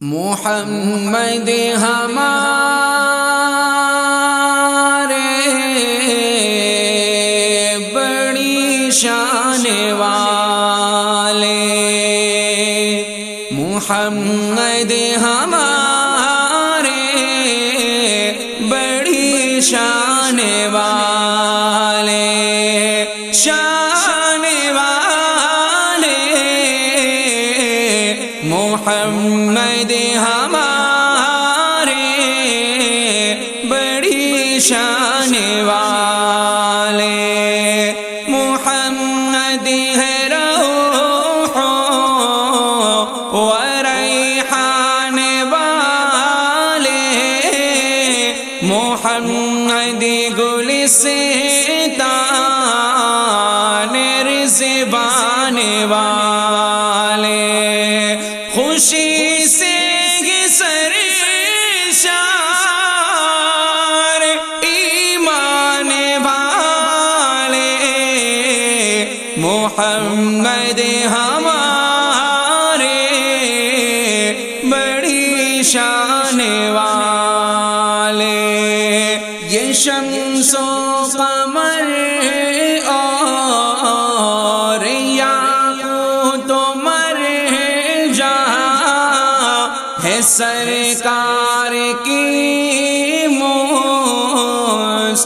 محمد ہمارے بڑی شان والے۔ محمد ہمارے بڑی شان والے۔ محمد ہے روح و ریحان والے۔ محمد گل سے شمس و قمر اور یاقوت و مر جہاں ہے سرکار کی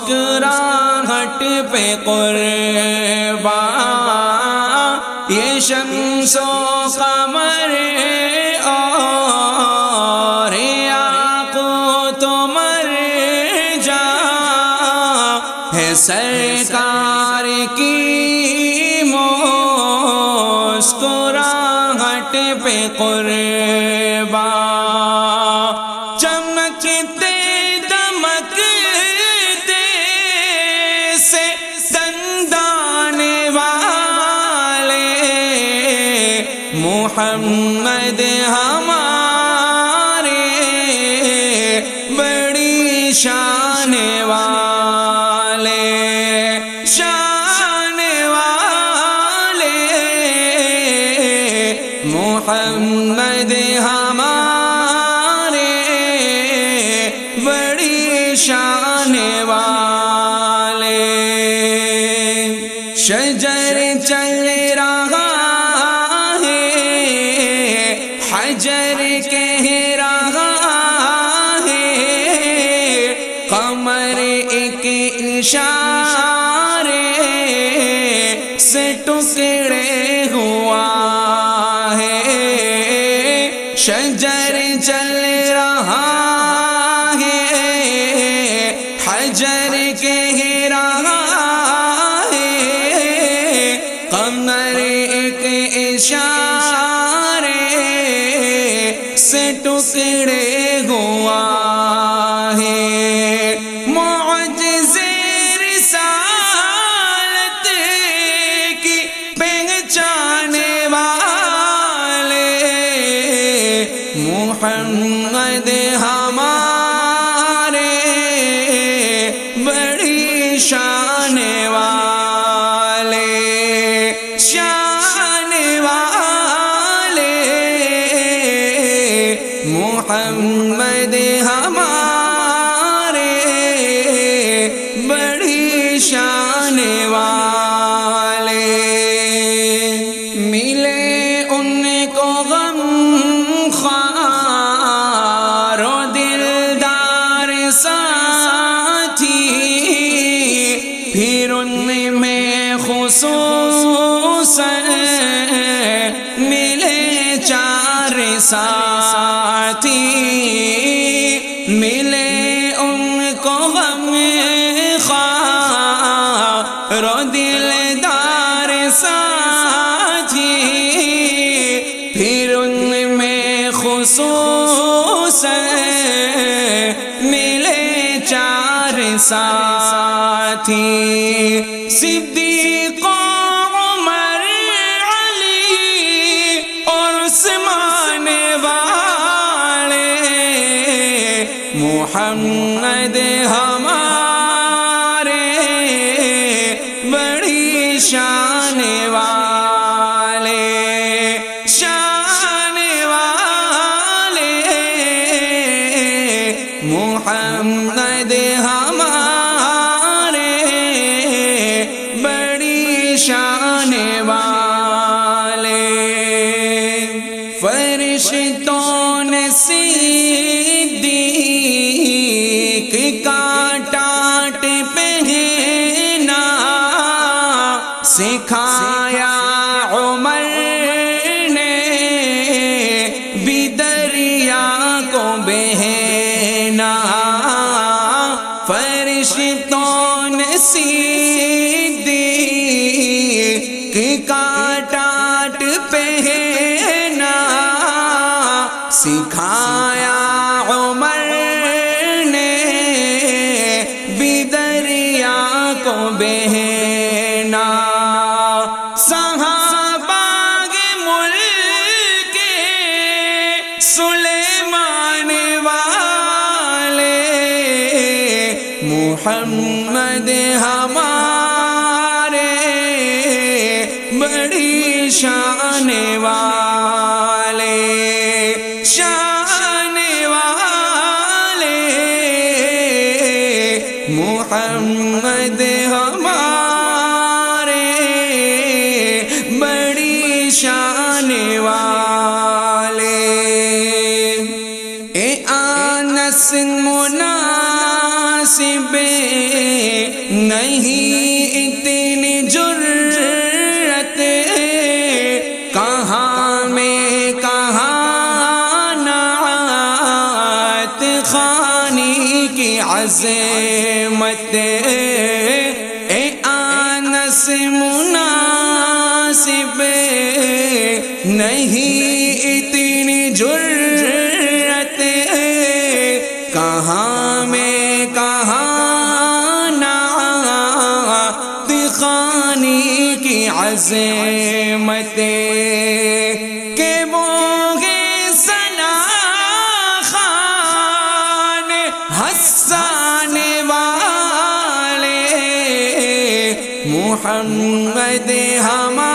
مسکراہٹ پہ قربان یہ شمس و ہے سرکار کی مسکراہٹ پہ قربان چمکتے دمکتے سے دندان والے۔ محمد شجر چل رہا ہے حجر کہہ رہا ہے۔ قمر ایک اشارے سے ٹکڑے ہوں۔ اشارے ساتھی ملے ان کو غم خوار و دلدار ساتھی۔ پھر ان میں خصوص ملے چار ساتھی۔ صدیق محمد ہمارے بڑی شان والے شان والے۔ محمد ہمارے بڑی شان والے۔ فرشتوں نے صدیق سکھایا عمر نے بھی دریا کو بہنا۔ صحابہ ملک سلیمان والے، محمد ہمارے بڑی شان والے۔ محمد ہمارے بڑی شان والے۔ اے آنس مناسب نہیں خانی کی عظمت۔ اے آنس مناسب، نہیں اتنی جرت کہاں میں کہاں نعت خانی کی عظمت۔ خان حسان والے محمد ہمارے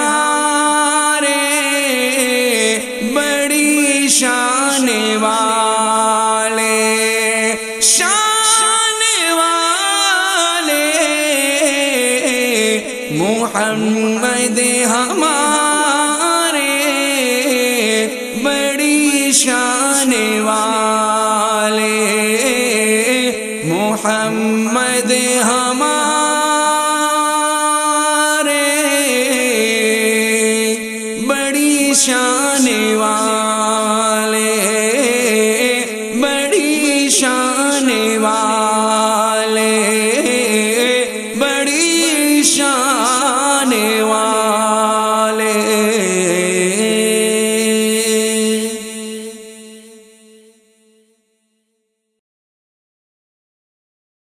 محمد ہمارے